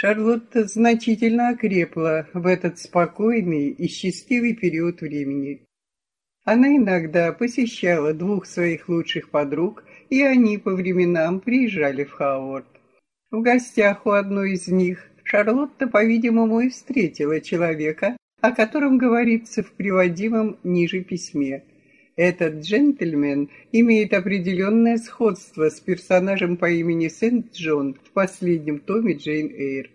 Шарлотта значительно окрепла в этот спокойный и счастливый период времени. Она иногда посещала двух своих лучших подруг, и они по временам приезжали в Хауард. В гостях у одной из них Шарлотта, по-видимому, и встретила человека, о котором говорится в приводимом ниже письме. Этот джентльмен имеет определенное сходство с персонажем по имени Сент-Джон в последнем томе Джейн Эйр.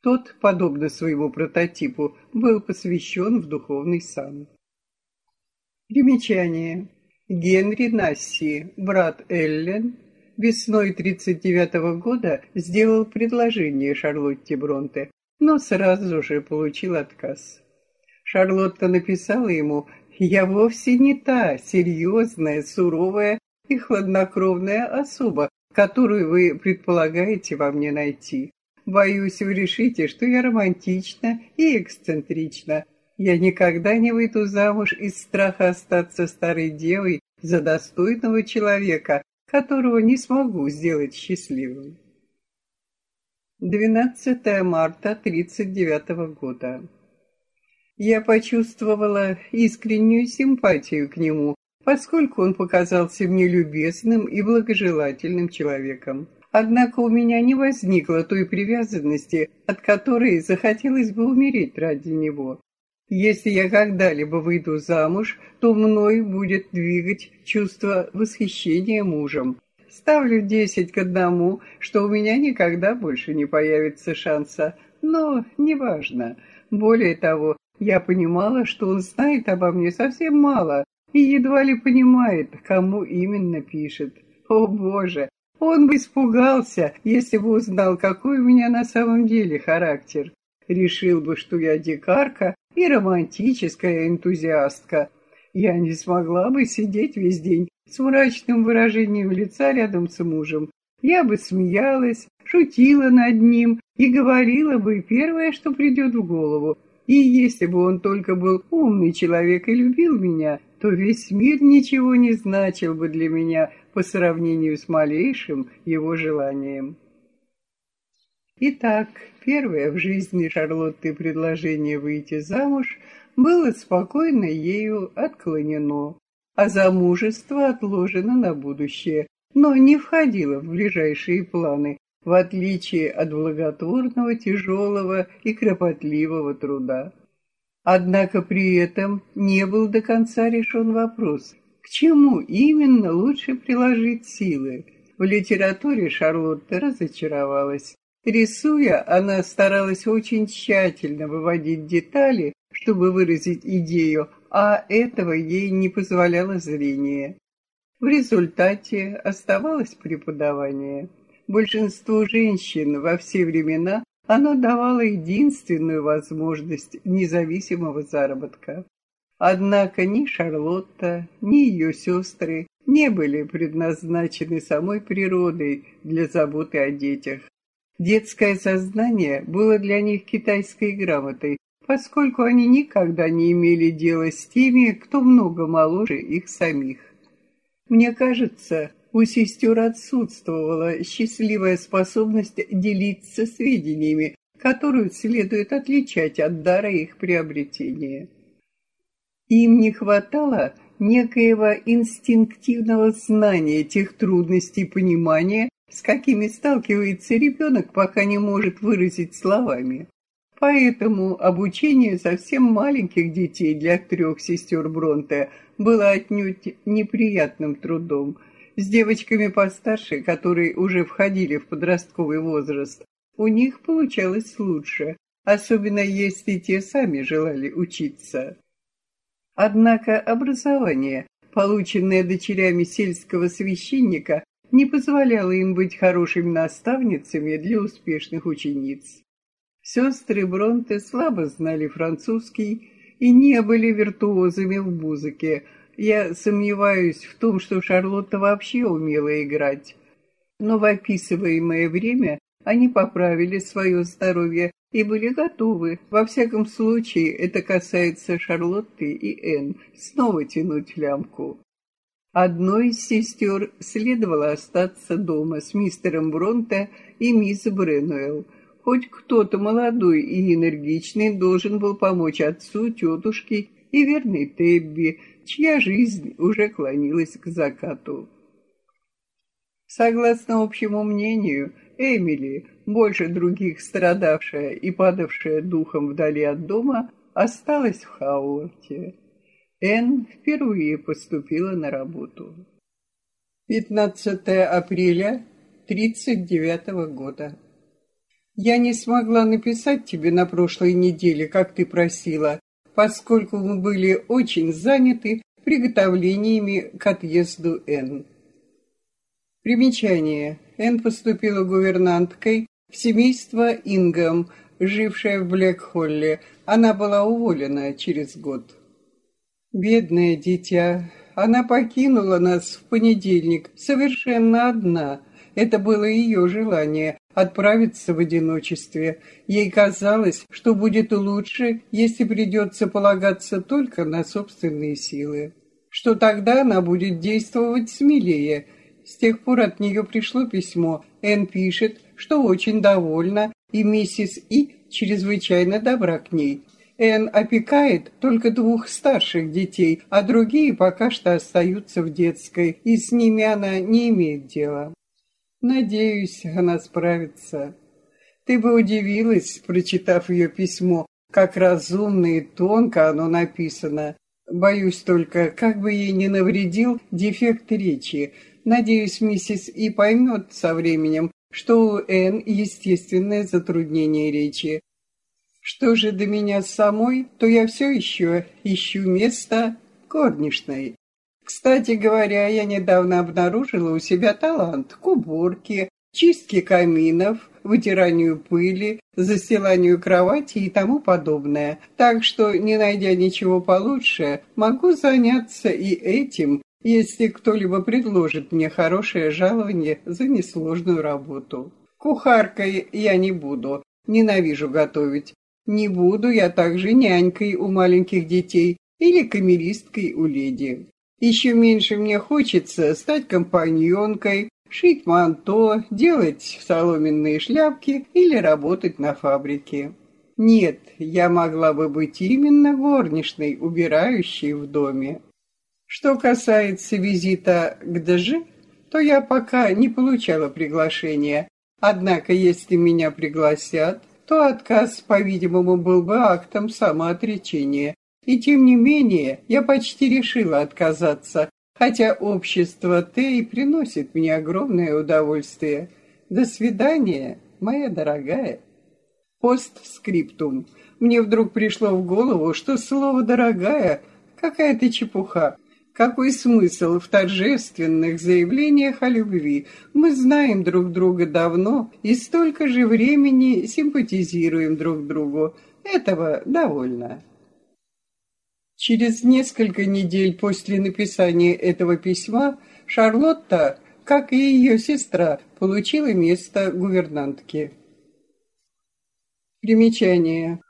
Тот, подобно своему прототипу, был посвящен в духовный сан. Примечание. Генри Насси, брат Эллен, весной 1939 года сделал предложение Шарлотте Бронте, но сразу же получил отказ. Шарлотта написала ему «Я вовсе не та серьезная, суровая и хладнокровная особа, которую вы предполагаете во мне найти. Боюсь, вы решите, что я романтична и эксцентрична. Я никогда не выйду замуж из страха остаться старой девой за достойного человека, которого не смогу сделать счастливым. 12 марта 1939 года. Я почувствовала искреннюю симпатию к нему, поскольку он показался мне любезным и благожелательным человеком. Однако у меня не возникло той привязанности, от которой захотелось бы умереть ради него. Если я когда-либо выйду замуж, то мной будет двигать чувство восхищения мужем. Ставлю десять к одному, что у меня никогда больше не появится шанса, но неважно. Более того, я понимала, что он знает обо мне совсем мало и едва ли понимает, кому именно пишет. О боже, он бы испугался, если бы узнал, какой у меня на самом деле характер. Решил бы, что я дикарка и романтическая энтузиастка. Я не смогла бы сидеть весь день с мрачным выражением лица рядом с мужем. Я бы смеялась, шутила над ним и говорила бы первое, что придет в голову. И если бы он только был умный человек и любил меня, то весь мир ничего не значил бы для меня по сравнению с малейшим его желанием. Итак, первое в жизни Шарлотты предложение выйти замуж было спокойно ею отклонено, а замужество отложено на будущее, но не входило в ближайшие планы, в отличие от благотворного, тяжелого и кропотливого труда. Однако при этом не был до конца решен вопрос, к чему именно лучше приложить силы. В литературе Шарлотта разочаровалась. Рисуя, она старалась очень тщательно выводить детали, чтобы выразить идею, а этого ей не позволяло зрение. В результате оставалось преподавание. Большинству женщин во все времена оно давало единственную возможность независимого заработка. Однако ни Шарлотта, ни ее сестры не были предназначены самой природой для заботы о детях. Детское сознание было для них китайской грамотой, поскольку они никогда не имели дела с теми, кто много моложе их самих. Мне кажется, у сестер отсутствовала счастливая способность делиться сведениями, которую следует отличать от дара их приобретения. Им не хватало некоего инстинктивного знания тех трудностей понимания, с какими сталкивается ребенок, пока не может выразить словами. Поэтому обучение совсем маленьких детей для трех сестер Бронте было отнюдь неприятным трудом, с девочками постарше, которые уже входили в подростковый возраст, у них получалось лучше, особенно если те сами желали учиться. Однако образование, полученное дочерями сельского священника, не позволяло им быть хорошими наставницами для успешных учениц. Сестры Бронте слабо знали французский и не были виртуозами в музыке, я сомневаюсь в том, что Шарлотта вообще умела играть. Но в описываемое время они поправили свое здоровье и были готовы. Во всяком случае, это касается Шарлотты и Энн, снова тянуть лямку. Одной из сестер следовало остаться дома с мистером Бронте и мисс Бренуэлл. Хоть кто-то молодой и энергичный должен был помочь отцу, тетушке и верной Тебби, чья жизнь уже клонилась к закату. Согласно общему мнению, Эмили, больше других страдавшая и падавшая духом вдали от дома, осталась в Хауарте. Энн впервые поступила на работу. 15 апреля 1939 года. Я не смогла написать тебе на прошлой неделе, как ты просила, поскольку мы были очень заняты приготовлениями к отъезду Энн. Примечание. Энн поступила гувернанткой в семейство Ингам, жившее в Блэкхолле. Она была уволена через год. Бедное дитя. Она покинула нас в понедельник, совершенно одна. Это было ее желание – отправиться в одиночестве. Ей казалось, что будет лучше, если придется полагаться только на собственные силы. Что тогда она будет действовать смелее. С тех пор от нее пришло письмо. Энн пишет, что очень довольна, и миссис И чрезвычайно добра к ней. Энн опекает только двух старших детей, а другие пока что остаются в детской, и с ними она не имеет дела. Надеюсь, она справится. Ты бы удивилась, прочитав ее письмо, как разумно и тонко оно написано. Боюсь только, как бы ей не навредил дефект речи. Надеюсь, миссис И поймет со временем, что у Энн естественное затруднение речи. Что же до меня самой, то я все еще ищу место горничной. Кстати говоря, я недавно обнаружила у себя талант к уборке, чистке каминов, вытиранию пыли, застиланию кровати и тому подобное. Так что, не найдя ничего получше, могу заняться и этим, если кто-либо предложит мне хорошее жалование за несложную работу. Кухаркой я не буду, ненавижу готовить. Не буду я также нянькой у маленьких детей или камеристкой у леди. Еще меньше мне хочется стать компаньонкой, шить манто, делать соломенные шляпки или работать на фабрике. Нет, я могла бы быть именно горничной, убирающей в доме. Что касается визита к ДЖ, то я пока не получала приглашения. Однако, если меня пригласят, то отказ, по-видимому, был бы актом самоотречения. И тем не менее, я почти решила отказаться, хотя общество Т и приносит мне огромное удовольствие. До свидания, моя дорогая. Постскриптум. Мне вдруг пришло в голову, что слово «дорогая» — какая-то чепуха. Какой смысл в торжественных заявлениях о любви? Мы знаем друг друга давно и столько же времени симпатизируем друг другу. Этого довольно. Через несколько недель после написания этого письма Шарлотта, как и ее сестра, получила место гувернантки. Примечание.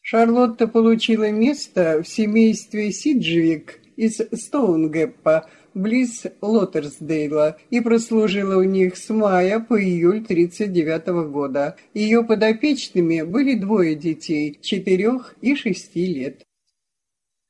Шарлотта получила место в семействе Сиджевик из Стоунгэппа, близ Лоттерсдейла, и прослужила у них с мая по июль 1939 года. Ее подопечными были двое детей, четырех и шести лет.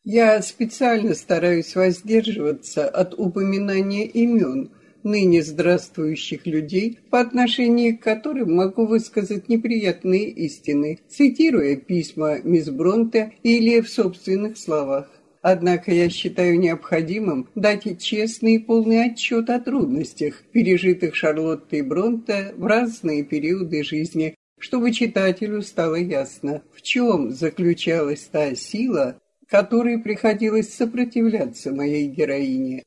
Я специально стараюсь воздерживаться от упоминания имен ныне здравствующих людей, по отношению к которым могу высказать неприятные истины, цитируя письма мисс Бронте или в собственных словах. Однако я считаю необходимым дать честный и полный отчет о трудностях, пережитых Шарлоттой Бронте в разные периоды жизни, чтобы читателю стало ясно, в чем заключалась та сила, которой приходилось сопротивляться моей героине.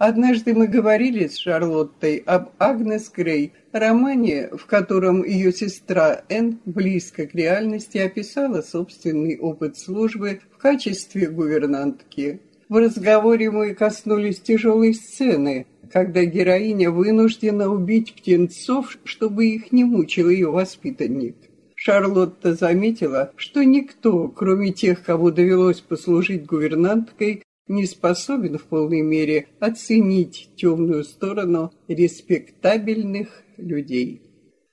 Однажды мы говорили с Шарлоттой об Агнес Грей, романе, в котором ее сестра Энн близко к реальности описала собственный опыт службы в качестве гувернантки. В разговоре мы коснулись тяжелой сцены, когда героиня вынуждена убить птенцов, чтобы их не мучил ее воспитанник. Шарлотта заметила, что никто, кроме тех, кому довелось послужить гувернанткой, не способен в полной мере оценить темную сторону респектабельных людей.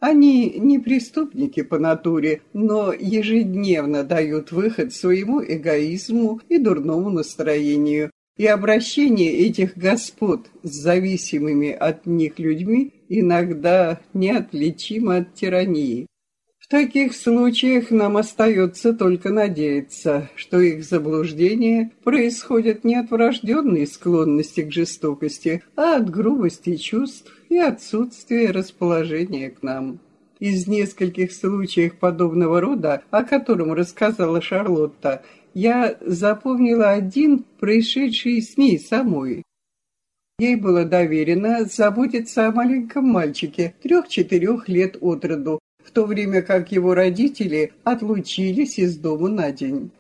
Они не преступники по натуре, но ежедневно дают выход своему эгоизму и дурному настроению. И обращение этих господ с зависимыми от них людьми иногда неотличимо от тирании. В таких случаях нам остается только надеяться, что их заблуждения происходят не от врожденной склонности к жестокости, а от грубости чувств и отсутствия расположения к нам. Из нескольких случаев подобного рода, о котором рассказала Шарлотта, я запомнила один, происшедший с ней самой. Ей было доверено заботиться о маленьком мальчике трех-четырех лет от роду, в то время как его родители отлучились из дома на день.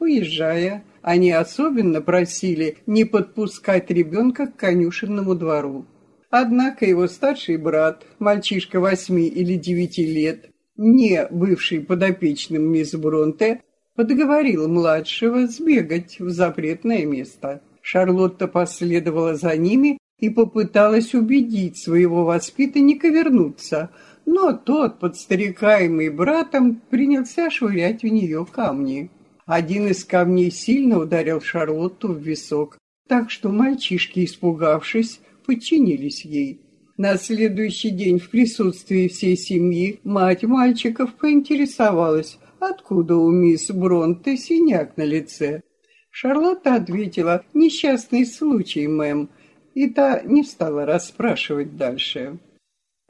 Уезжая, они особенно просили не подпускать ребенка к конюшенному двору. Однако его старший брат, мальчишка восьми или девяти лет, не бывший подопечным мисс Бронте, подговорил младшего сбегать в запретное место. Шарлотта последовала за ними и попыталась убедить своего воспитанника вернуться, но тот, подстрекаемый братом, принялся швырять в нее камни. Один из камней сильно ударил Шарлотту в висок, так что мальчишки, испугавшись, подчинились ей. На следующий день в присутствии всей семьи мать мальчиков поинтересовалась, откуда у мисс Бронте синяк на лице. Шарлотта ответила «Несчастный случай, мэм», и та не стала расспрашивать дальше.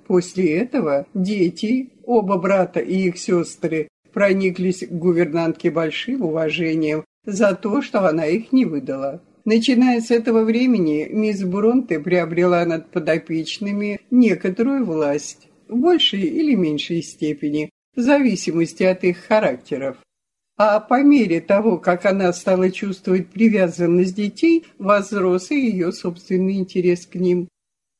После этого дети, оба брата и их сестры, прониклись к гувернантке большим уважением за то, что она их не выдала. Начиная с этого времени, мисс Бронте приобрела над подопечными некоторую власть, в большей или меньшей степени, в зависимости от их характеров. А по мере того, как она стала чувствовать привязанность детей, возрос и ее собственный интерес к ним.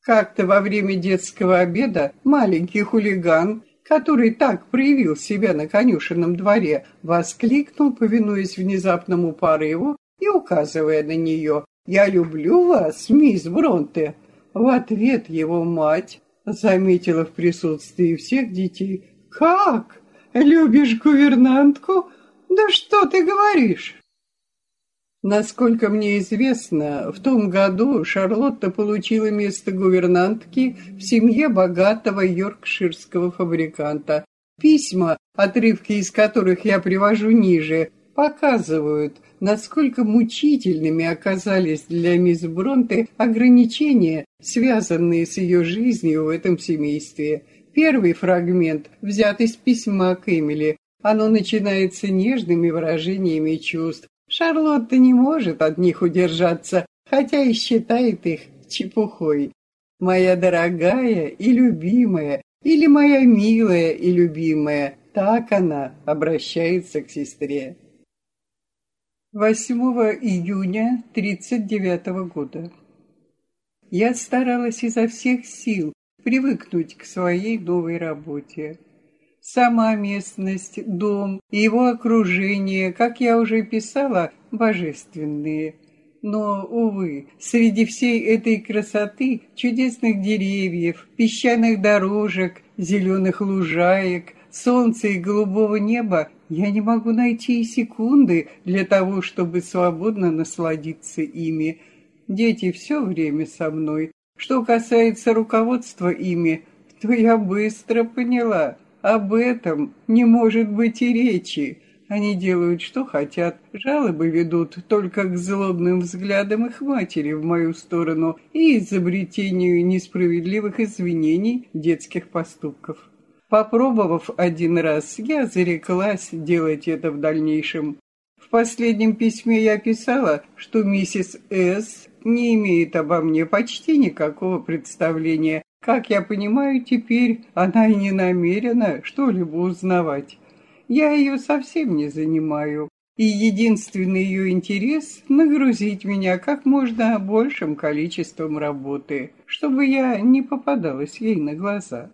Как-то во время детского обеда маленький хулиган, который так проявил себя на конюшенном дворе, воскликнул, повинуясь внезапному порыву и указывая на нее «Я люблю вас, мисс Бронте». В ответ его мать заметила в присутствии всех детей «Как? Любишь гувернантку? Да что ты говоришь?» Насколько мне известно, в том году Шарлотта получила место гувернантки в семье богатого йоркширского фабриканта. Письма, отрывки из которых я привожу ниже, показывают, насколько мучительными оказались для мисс Бронте ограничения, связанные с ее жизнью в этом семействе. Первый фрагмент взят из письма к Эмили. Оно начинается нежными выражениями чувств, Шарлотта не может от них удержаться, хотя и считает их чепухой. Моя дорогая и любимая, или моя милая и любимая, так она обращается к сестре. 8 июня 1939 года. Я старалась изо всех сил привыкнуть к своей новой работе. Сама местность, дом и его окружение, как я уже писала, божественные. Но, увы, среди всей этой красоты, чудесных деревьев, песчаных дорожек, зеленых лужаек, солнца и голубого неба, я не могу найти и секунды для того, чтобы свободно насладиться ими. Дети все время со мной. Что касается руководства ими, то я быстро поняла, об этом не может быть и речи. Они делают, что хотят, жалобы ведут только к злобным взглядам их матери в мою сторону и изобретению несправедливых извинений детских поступков. Попробовав один раз, я зареклась делать это в дальнейшем. В последнем письме я писала, что миссис С. не имеет обо мне почти никакого представления, как я понимаю теперь, она и не намерена что-либо узнавать. Я ее совсем не занимаю, и единственный ее интерес — нагрузить меня как можно большим количеством работы, чтобы я не попадалась ей на глаза.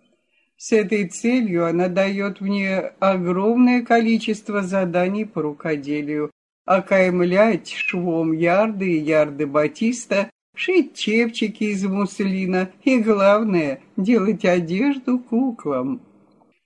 С этой целью она дает мне огромное количество заданий по рукоделию, окаймлять швом ярды и ярды батиста шить чепчики из муслина и, главное, делать одежду куклам.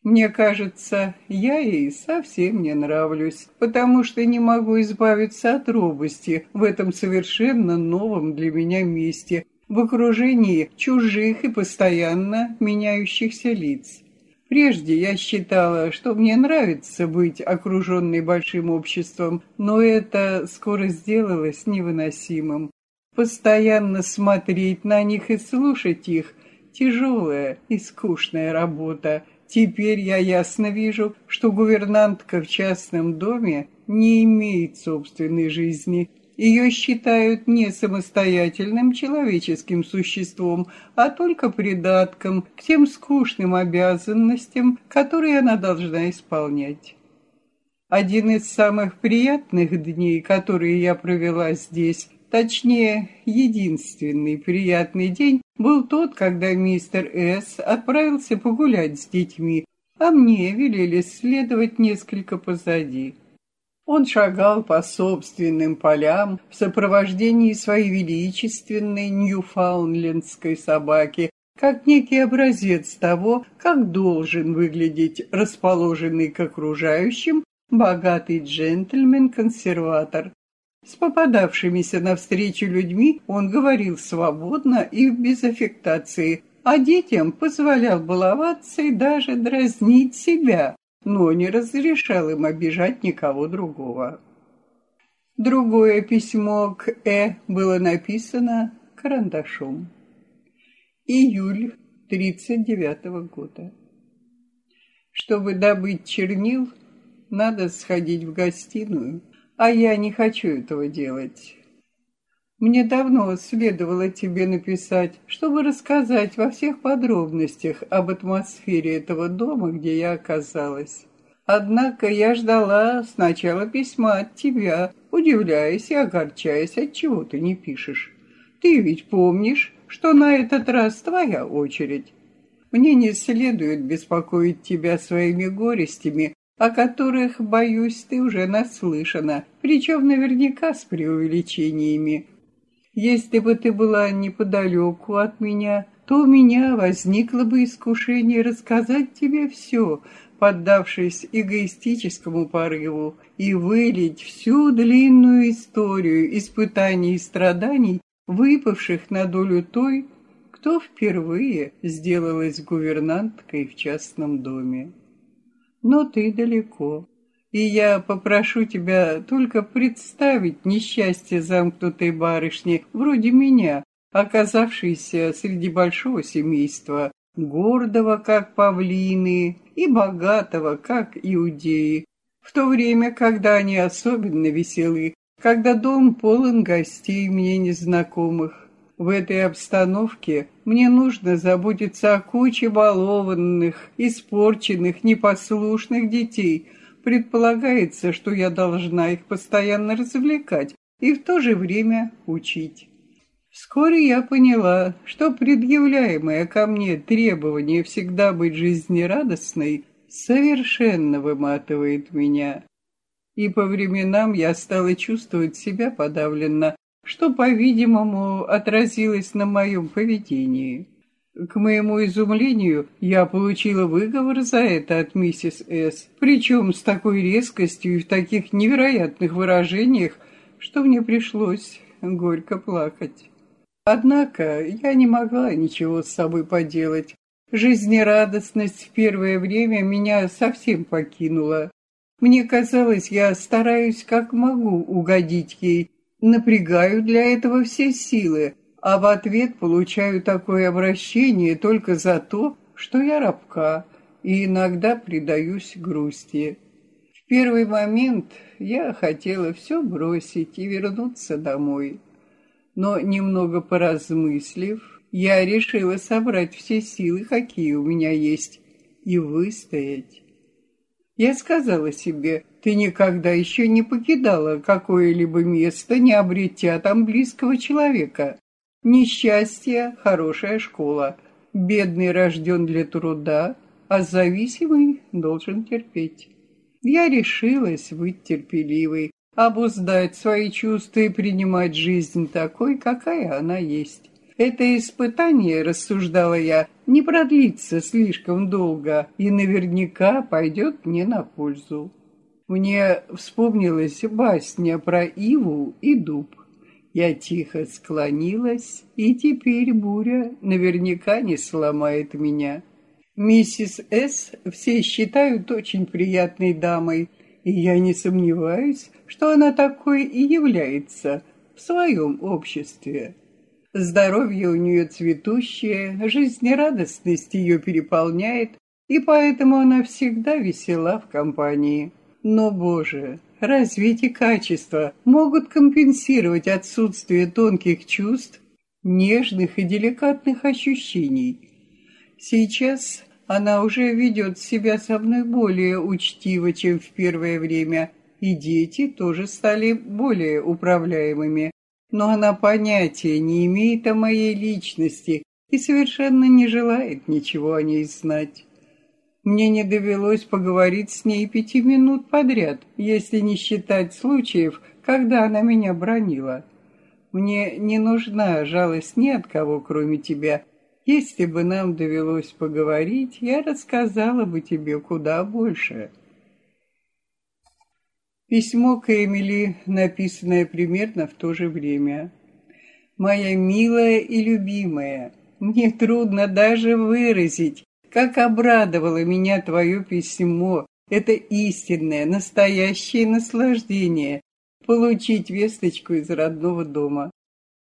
Мне кажется, я ей совсем не нравлюсь, потому что не могу избавиться от робости в этом совершенно новом для меня месте, в окружении чужих и постоянно меняющихся лиц. Прежде я считала, что мне нравится быть окруженной большим обществом, но это скоро сделалось невыносимым. Постоянно смотреть на них и слушать их – тяжелая и скучная работа. Теперь я ясно вижу, что гувернантка в частном доме не имеет собственной жизни – ее считают не самостоятельным человеческим существом, а только придатком к тем скучным обязанностям, которые она должна исполнять. Один из самых приятных дней, которые я провела здесь, точнее, единственный приятный день, был тот, когда мистер С. отправился погулять с детьми, а мне велели следовать несколько позади. Он шагал по собственным полям в сопровождении своей величественной ньюфаунлендской собаки, как некий образец того, как должен выглядеть расположенный к окружающим богатый джентльмен-консерватор. С попадавшимися навстречу людьми он говорил свободно и без аффектации, а детям позволял баловаться и даже дразнить себя, но не разрешал им обижать никого другого. Другое письмо к Э было написано карандашом. Июль 39 -го года. Чтобы добыть чернил, надо сходить в гостиную, а я не хочу этого делать. Мне давно следовало тебе написать, чтобы рассказать во всех подробностях об атмосфере этого дома, где я оказалась. Однако я ждала сначала письма от тебя, удивляясь и огорчаясь, от чего ты не пишешь. Ты ведь помнишь, что на этот раз твоя очередь. Мне не следует беспокоить тебя своими горестями, о которых, боюсь, ты уже наслышана, причем наверняка с преувеличениями. Если бы ты была неподалеку от меня, то у меня возникло бы искушение рассказать тебе все, поддавшись эгоистическому порыву, и вылить всю длинную историю испытаний и страданий, выпавших на долю той, кто впервые сделалась гувернанткой в частном доме. Но ты далеко и я попрошу тебя только представить несчастье замкнутой барышни, вроде меня, оказавшейся среди большого семейства, гордого, как павлины, и богатого, как иудеи, в то время, когда они особенно веселы, когда дом полон гостей мне незнакомых. В этой обстановке мне нужно заботиться о куче балованных, испорченных, непослушных детей, предполагается, что я должна их постоянно развлекать и в то же время учить. Вскоре я поняла, что предъявляемое ко мне требование всегда быть жизнерадостной совершенно выматывает меня. И по временам я стала чувствовать себя подавленно, что, по-видимому, отразилось на моем поведении. К моему изумлению, я получила выговор за это от миссис С., причем с такой резкостью и в таких невероятных выражениях, что мне пришлось горько плакать. Однако я не могла ничего с собой поделать. Жизнерадостность в первое время меня совсем покинула. Мне казалось, я стараюсь как могу угодить ей, напрягаю для этого все силы, а в ответ получаю такое обращение только за то, что я рабка и иногда предаюсь грусти. В первый момент я хотела все бросить и вернуться домой. Но немного поразмыслив, я решила собрать все силы, какие у меня есть, и выстоять. Я сказала себе, ты никогда еще не покидала какое-либо место, не обретя там близкого человека. Несчастье – хорошая школа. Бедный рожден для труда, а зависимый должен терпеть. Я решилась быть терпеливой, обуздать свои чувства и принимать жизнь такой, какая она есть. Это испытание, рассуждала я, не продлится слишком долго и наверняка пойдет мне на пользу. Мне вспомнилась басня про Иву и дуб. Я тихо склонилась, и теперь буря наверняка не сломает меня. Миссис С. все считают очень приятной дамой, и я не сомневаюсь, что она такой и является в своем обществе. Здоровье у нее цветущее, жизнерадостность ее переполняет, и поэтому она всегда весела в компании. Но, Боже, разве эти качества могут компенсировать отсутствие тонких чувств, нежных и деликатных ощущений? Сейчас она уже ведет себя со мной более учтиво, чем в первое время, и дети тоже стали более управляемыми но она понятия не имеет о моей личности и совершенно не желает ничего о ней знать. Мне не довелось поговорить с ней пяти минут подряд, если не считать случаев, когда она меня бронила. Мне не нужна жалость ни от кого, кроме тебя. Если бы нам довелось поговорить, я рассказала бы тебе куда больше. Письмо к Эмили, написанное примерно в то же время. «Моя милая и любимая, мне трудно даже выразить, как обрадовало меня твое письмо. Это истинное, настоящее наслаждение получить весточку из родного дома.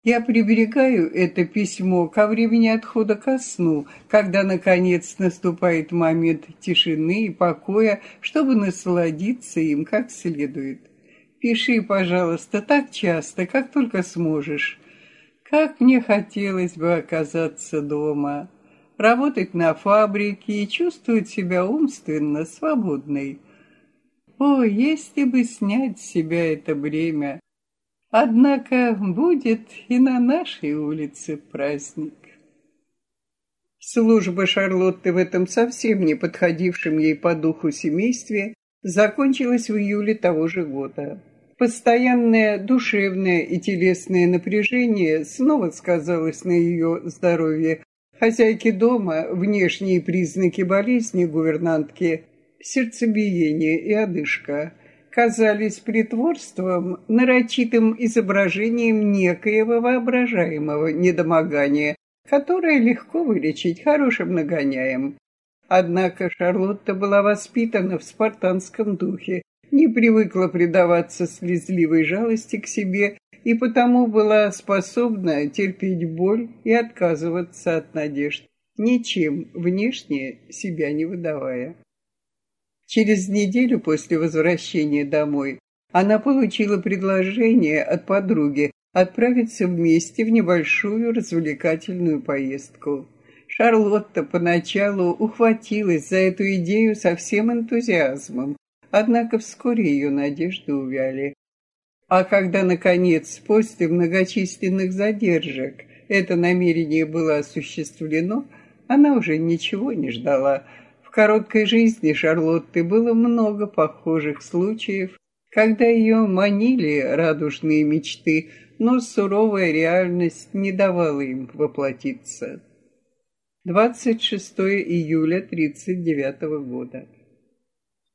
Я приберегаю это письмо ко времени отхода ко сну, когда, наконец, наступает момент тишины и покоя, чтобы насладиться им как следует. Пиши, пожалуйста, так часто, как только сможешь. Как мне хотелось бы оказаться дома, работать на фабрике и чувствовать себя умственно свободной. О, если бы снять с себя это бремя! Однако будет и на нашей улице праздник. Служба Шарлотты в этом совсем не подходившем ей по духу семействе закончилась в июле того же года. Постоянное душевное и телесное напряжение снова сказалось на ее здоровье. Хозяйки дома, внешние признаки болезни гувернантки, сердцебиение и одышка – казались притворством, нарочитым изображением некоего воображаемого недомогания, которое легко вылечить хорошим нагоняем. Однако Шарлотта была воспитана в спартанском духе, не привыкла предаваться слезливой жалости к себе и потому была способна терпеть боль и отказываться от надежд, ничем внешне себя не выдавая. Через неделю после возвращения домой она получила предложение от подруги отправиться вместе в небольшую развлекательную поездку. Шарлотта поначалу ухватилась за эту идею со всем энтузиазмом, однако вскоре ее надежды увяли. А когда, наконец, после многочисленных задержек это намерение было осуществлено, она уже ничего не ждала, короткой жизни Шарлотты было много похожих случаев, когда ее манили радужные мечты, но суровая реальность не давала им воплотиться. 26 июля 1939 года.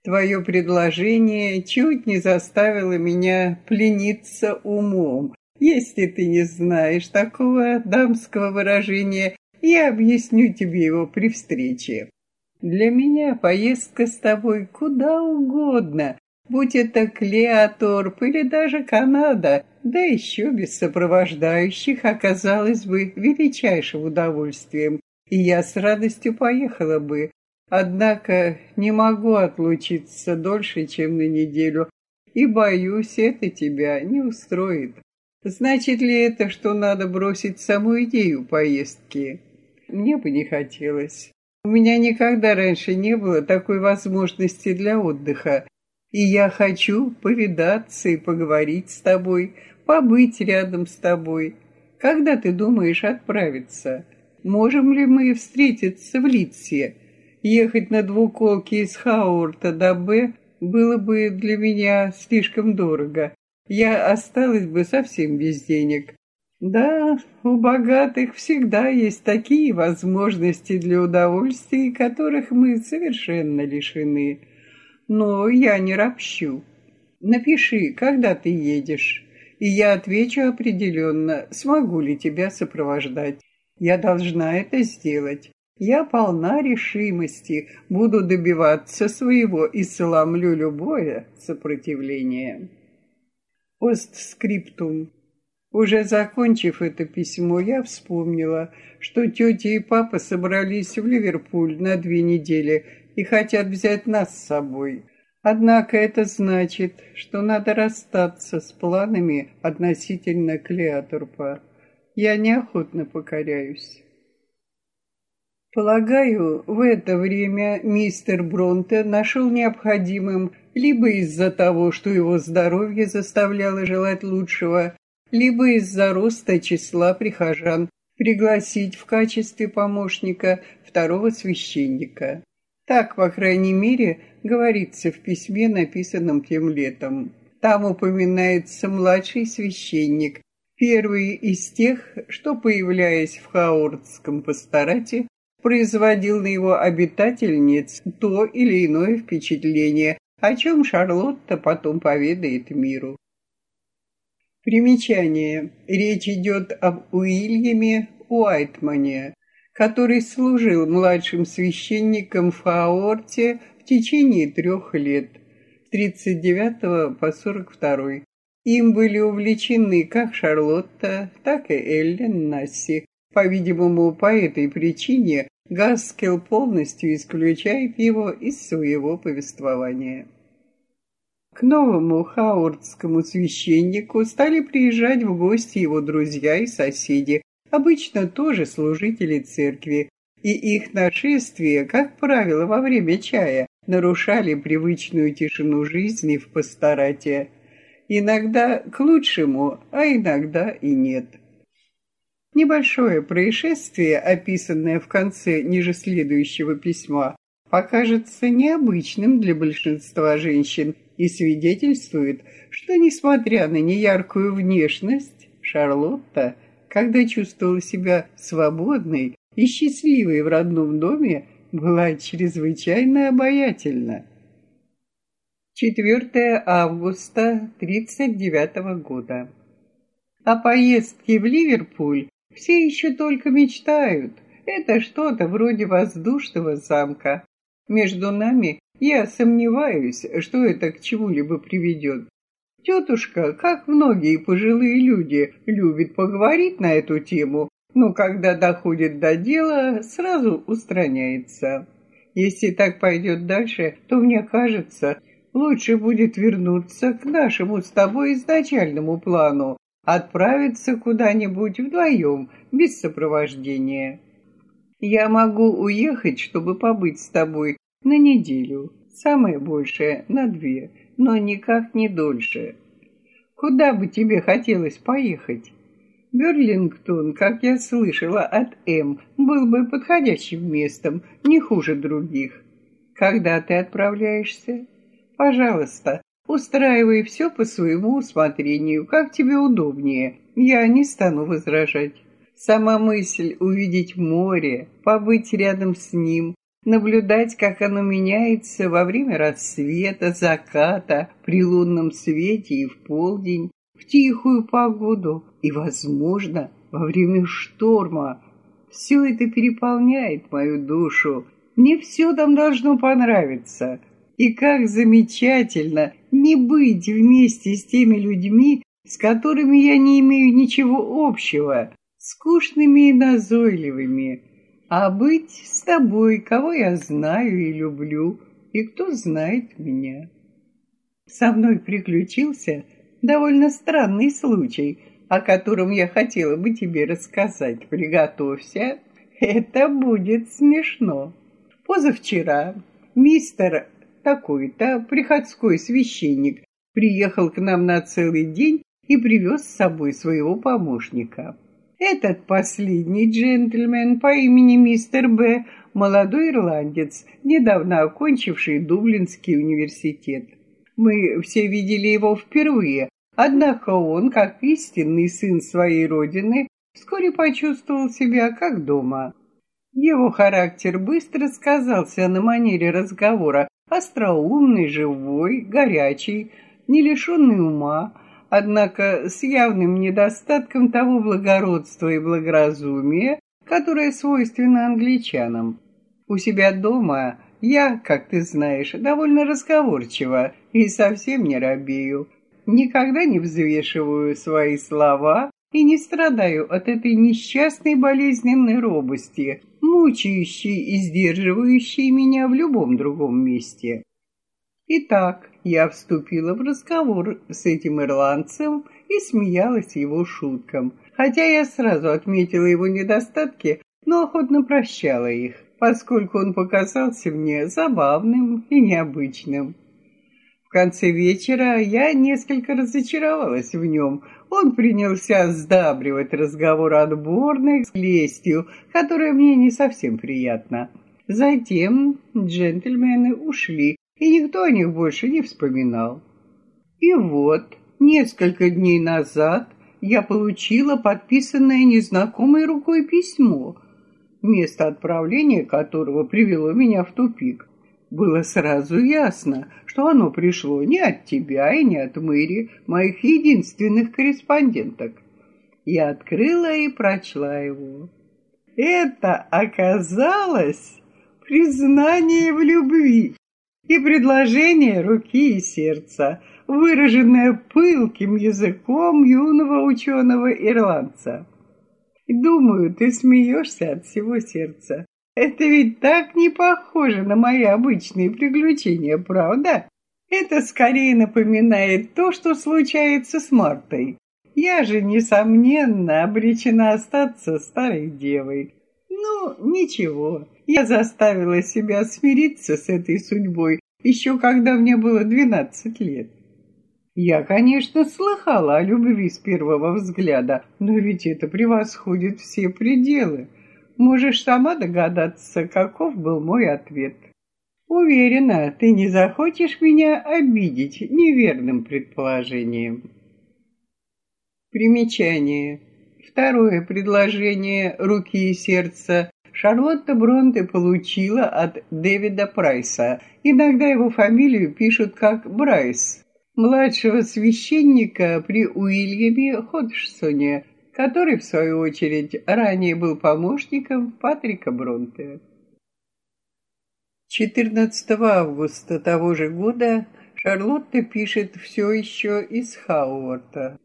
Твое предложение чуть не заставило меня плениться умом. Если ты не знаешь такого дамского выражения, я объясню тебе его при встрече. Для меня поездка с тобой куда угодно, будь это Клеоторп или даже Канада, да еще без сопровождающих, оказалось бы величайшим удовольствием, и я с радостью поехала бы. Однако не могу отлучиться дольше, чем на неделю, и боюсь, это тебя не устроит. Значит ли это, что надо бросить саму идею поездки? Мне бы не хотелось. У меня никогда раньше не было такой возможности для отдыха, и я хочу повидаться и поговорить с тобой, побыть рядом с тобой. Когда ты думаешь отправиться? Можем ли мы встретиться в Литсе? Ехать на двуколке из Хаурта до Б было бы для меня слишком дорого. Я осталась бы совсем без денег. Да, у богатых всегда есть такие возможности для удовольствий, которых мы совершенно лишены. Но я не ропщу. Напиши, когда ты едешь, и я отвечу определенно, смогу ли тебя сопровождать. Я должна это сделать. Я полна решимости, буду добиваться своего и сломлю любое сопротивление. Постскриптум. Уже закончив это письмо, я вспомнила, что тетя и папа собрались в Ливерпуль на две недели и хотят взять нас с собой. Однако это значит, что надо расстаться с планами относительно Клеотурпа. Я неохотно покоряюсь. Полагаю, в это время мистер Бронте нашел необходимым либо из-за того, что его здоровье заставляло желать лучшего, либо из-за роста числа прихожан пригласить в качестве помощника второго священника. Так, по крайней мере, говорится в письме, написанном тем летом. Там упоминается младший священник, первый из тех, что, появляясь в Хаордском пасторате, производил на его обитательниц то или иное впечатление, о чем Шарлотта потом поведает миру. Примечание. Речь идет об Уильяме Уайтмане, который служил младшим священником в Хаорте в течение трех лет, с 39 по 42. Им были увлечены как Шарлотта, так и Эллен Насси. По-видимому, по этой причине Гаскел полностью исключает его из своего повествования. К новому хаурдскому священнику стали приезжать в гости его друзья и соседи, обычно тоже служители церкви, и их нашествия, как правило, во время чая, нарушали привычную тишину жизни в пасторате. Иногда к лучшему, а иногда и нет. Небольшое происшествие, описанное в конце ниже следующего письма, покажется необычным для большинства женщин и свидетельствует, что, несмотря на неяркую внешность, Шарлотта, когда чувствовала себя свободной и счастливой в родном доме, была чрезвычайно обаятельна. 4 августа 1939 года. О поездке в Ливерпуль все еще только мечтают. Это что-то вроде воздушного замка. Между нами я сомневаюсь, что это к чему-либо приведет. Тетушка, как многие пожилые люди, любит поговорить на эту тему, но когда доходит до дела, сразу устраняется. Если так пойдет дальше, то мне кажется, лучше будет вернуться к нашему с тобой изначальному плану, отправиться куда-нибудь вдвоем, без сопровождения. Я могу уехать, чтобы побыть с тобой на неделю, самое большее на две, но никак не дольше. Куда бы тебе хотелось поехать? Берлингтон, как я слышала от М, был бы подходящим местом, не хуже других. Когда ты отправляешься? Пожалуйста, устраивай все по своему усмотрению, как тебе удобнее. Я не стану возражать. Сама мысль увидеть море, побыть рядом с ним, наблюдать, как оно меняется во время рассвета, заката, при лунном свете и в полдень, в тихую погоду и, возможно, во время шторма. Все это переполняет мою душу. Мне все там должно понравиться. И как замечательно не быть вместе с теми людьми, с которыми я не имею ничего общего скучными и назойливыми, а быть с тобой, кого я знаю и люблю, и кто знает меня. Со мной приключился довольно странный случай, о котором я хотела бы тебе рассказать. Приготовься, это будет смешно. Позавчера мистер такой-то, приходской священник, приехал к нам на целый день и привез с собой своего помощника. Этот последний джентльмен по имени мистер Б. молодой ирландец, недавно окончивший Дублинский университет. Мы все видели его впервые, Однако он, как истинный сын своей родины, вскоре почувствовал себя как дома. Его характер быстро сказался на манере разговора, остроумный, живой, горячий, не лишенный ума, однако с явным недостатком того благородства и благоразумия, которое свойственно англичанам. У себя дома я, как ты знаешь, довольно разговорчива и совсем не робею. Никогда не взвешиваю свои слова и не страдаю от этой несчастной болезненной робости, мучающей и сдерживающей меня в любом другом месте. Итак, я вступила в разговор с этим ирландцем и смеялась его шуткам, хотя я сразу отметила его недостатки, но охотно прощала их, поскольку он показался мне забавным и необычным. В конце вечера я несколько разочаровалась в нем. Он принялся сдабривать разговор отборной с лестью, которая мне не совсем приятна. Затем джентльмены ушли, и никто о них больше не вспоминал. И вот, несколько дней назад я получила подписанное незнакомой рукой письмо, место отправления которого привело меня в тупик. Было сразу ясно, что оно пришло не от тебя и не от Мэри, моих единственных корреспонденток. Я открыла и прочла его. Это оказалось признание в любви и предложение руки и сердца, выраженное пылким языком юного ученого-ирландца. Думаю, ты смеешься от всего сердца. Это ведь так не похоже на мои обычные приключения, правда? Это скорее напоминает то, что случается с Мартой. Я же, несомненно, обречена остаться старой девой. Ну, ничего, я заставила себя смириться с этой судьбой еще когда мне было двенадцать лет. Я, конечно, слыхала о любви с первого взгляда, но ведь это превосходит все пределы. Можешь сама догадаться, каков был мой ответ. Уверена, ты не захочешь меня обидеть неверным предположением. Примечание. Второе предложение руки и сердца Шарлотта Бронте получила от Дэвида Прайса. Иногда его фамилию пишут как Брайс, младшего священника при Уильяме Ходжсоне, который, в свою очередь, ранее был помощником Патрика Бронте. 14 августа того же года Шарлотта пишет все еще из Хауарта.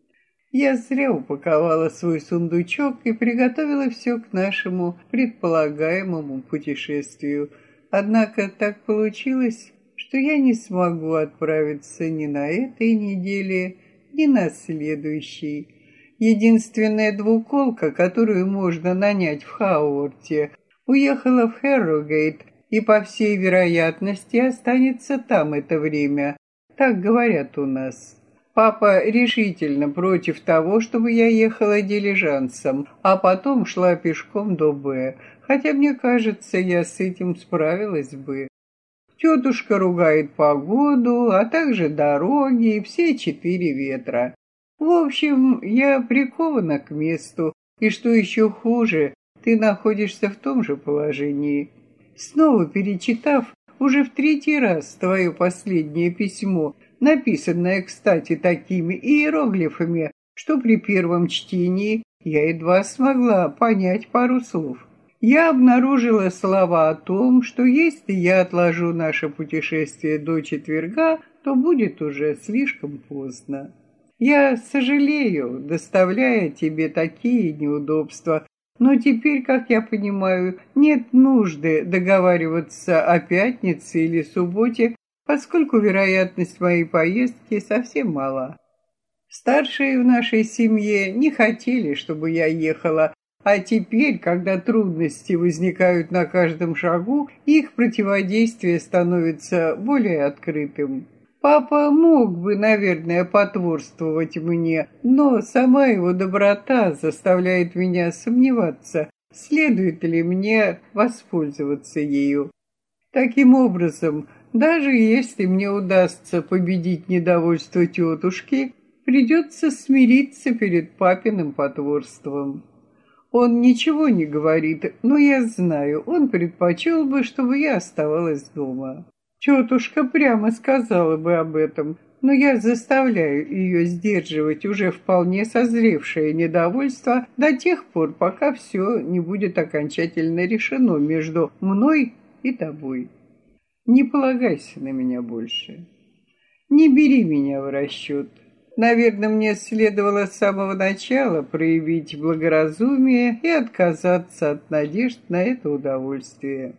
Я зря упаковала свой сундучок и приготовила все к нашему предполагаемому путешествию. Однако так получилось, что я не смогу отправиться ни на этой неделе, ни на следующей. Единственная двуколка, которую можно нанять в Хауорте, уехала в Хэррогейт и, по всей вероятности, останется там это время. Так говорят у нас. Папа решительно против того, чтобы я ехала дилижансом, а потом шла пешком до Б, хотя мне кажется, я с этим справилась бы. Тетушка ругает погоду, а также дороги и все четыре ветра. В общем, я прикована к месту, и что еще хуже, ты находишься в том же положении. Снова перечитав уже в третий раз твое последнее письмо, написанное, кстати, такими иероглифами, что при первом чтении я едва смогла понять пару слов. Я обнаружила слова о том, что если я отложу наше путешествие до четверга, то будет уже слишком поздно. Я сожалею, доставляя тебе такие неудобства, но теперь, как я понимаю, нет нужды договариваться о пятнице или субботе, поскольку вероятность моей поездки совсем мала. Старшие в нашей семье не хотели, чтобы я ехала, а теперь, когда трудности возникают на каждом шагу, их противодействие становится более открытым. Папа мог бы, наверное, потворствовать мне, но сама его доброта заставляет меня сомневаться, следует ли мне воспользоваться ею. Таким образом, даже если мне удастся победить недовольство тетушки, Придется смириться перед папиным потворством. Он ничего не говорит, но я знаю, он предпочел бы, чтобы я оставалась дома. Тетушка прямо сказала бы об этом, но я заставляю ее сдерживать уже вполне созревшее недовольство до тех пор, пока все не будет окончательно решено между мной и тобой. Не полагайся на меня больше. Не бери меня в расчет. Наверное, мне следовало с самого начала проявить благоразумие и отказаться от надежд на это удовольствие.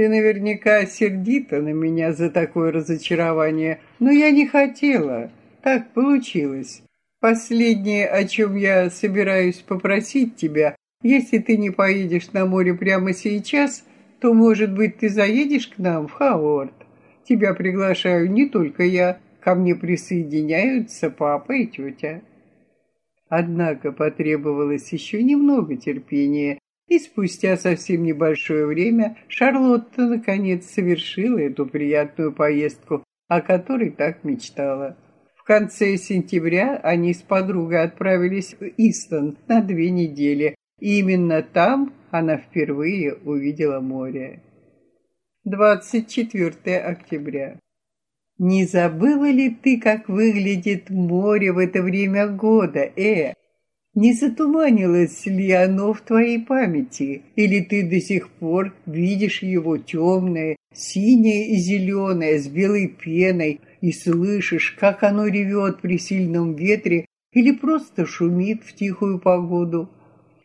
Ты наверняка сердита на меня за такое разочарование, но я не хотела. Так получилось. Последнее, о чем я собираюсь попросить тебя, если ты не поедешь на море прямо сейчас, то, может быть, ты заедешь к нам в Хауард. Тебя приглашаю не только я, Ко мне присоединяются папа и тетя. Однако потребовалось еще немного терпения, и спустя совсем небольшое время Шарлотта наконец совершила эту приятную поездку, о которой так мечтала. В конце сентября они с подругой отправились в Истон на две недели, и именно там она впервые увидела море. 24 октября. Не забыла ли ты, как выглядит море в это время года, э? Не затуманилось ли оно в твоей памяти? Или ты до сих пор видишь его темное, синее и зеленое, с белой пеной, и слышишь, как оно ревет при сильном ветре или просто шумит в тихую погоду?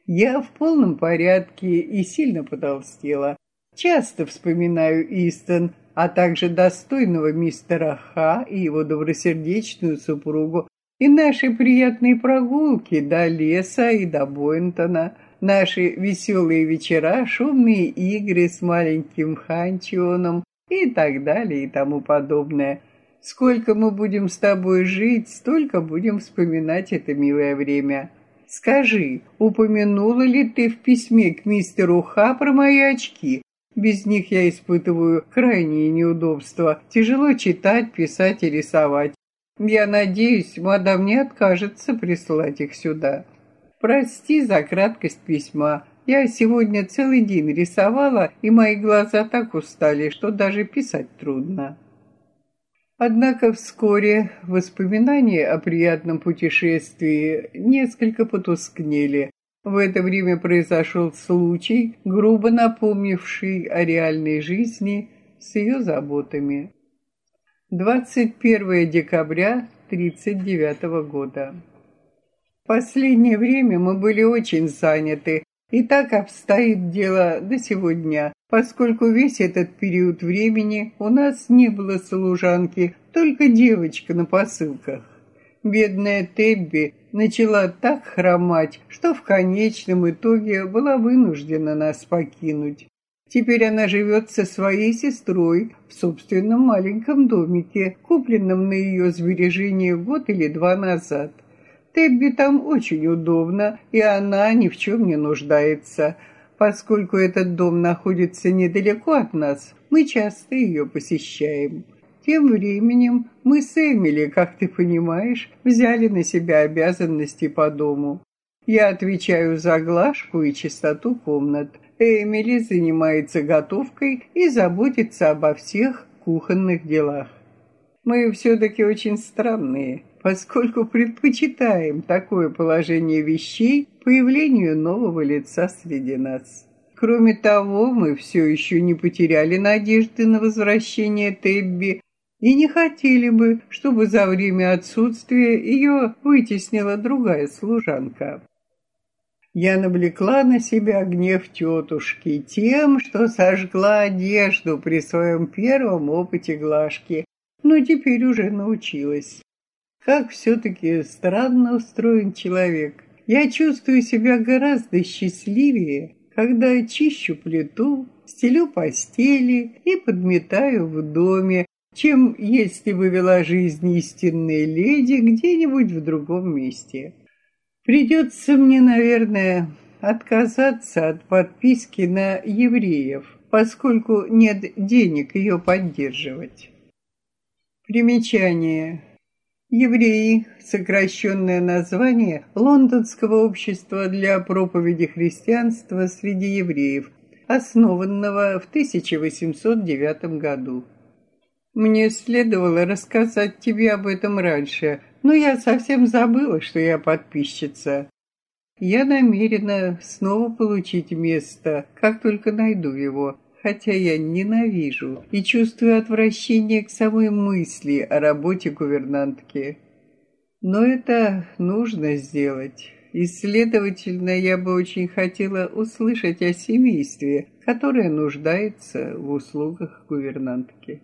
Я в полном порядке и сильно потолстела. Часто вспоминаю Истон, а также достойного мистера Ха и его добросердечную супругу, и наши приятные прогулки до леса и до Бойнтона, наши веселые вечера, шумные игры с маленьким Ханчионом и так далее и тому подобное. Сколько мы будем с тобой жить, столько будем вспоминать это милое время. Скажи, упомянула ли ты в письме к мистеру Ха про мои очки? Без них я испытываю крайние неудобства. Тяжело читать, писать и рисовать. Я надеюсь, мадам не откажется прислать их сюда. Прости за краткость письма. Я сегодня целый день рисовала, и мои глаза так устали, что даже писать трудно. Однако вскоре воспоминания о приятном путешествии несколько потускнели, в это время произошел случай, грубо напомнивший о реальной жизни с ее заботами. 21 декабря 1939 года. Последнее время мы были очень заняты, и так обстоит дело до сегодня, поскольку весь этот период времени у нас не было служанки, только девочка на посылках. Бедная Тебби начала так хромать, что в конечном итоге была вынуждена нас покинуть. Теперь она живет со своей сестрой в собственном маленьком домике, купленном на ее сбережение год или два назад. Тебби там очень удобно, и она ни в чем не нуждается. Поскольку этот дом находится недалеко от нас, мы часто ее посещаем. Тем временем мы с Эмили, как ты понимаешь, взяли на себя обязанности по дому. Я отвечаю за глажку и чистоту комнат. Эмили занимается готовкой и заботится обо всех кухонных делах. Мы все-таки очень странные, поскольку предпочитаем такое положение вещей появлению нового лица среди нас. Кроме того, мы все еще не потеряли надежды на возвращение Тебби и не хотели бы, чтобы за время отсутствия ее вытеснила другая служанка. Я навлекла на себя гнев тетушки тем, что сожгла одежду при своем первом опыте глажки, но теперь уже научилась. Как все-таки странно устроен человек. Я чувствую себя гораздо счастливее, когда чищу плиту, стелю постели и подметаю в доме, чем если бы вела жизнь истинной леди где-нибудь в другом месте. Придется мне, наверное, отказаться от подписки на евреев, поскольку нет денег ее поддерживать. Примечание. Евреи – сокращенное название Лондонского общества для проповеди христианства среди евреев, основанного в 1809 году. Мне следовало рассказать тебе об этом раньше, но я совсем забыла, что я подписчица. Я намерена снова получить место, как только найду его, хотя я ненавижу и чувствую отвращение к самой мысли о работе гувернантки. Но это нужно сделать, и, следовательно, я бы очень хотела услышать о семействе, которое нуждается в услугах гувернантки.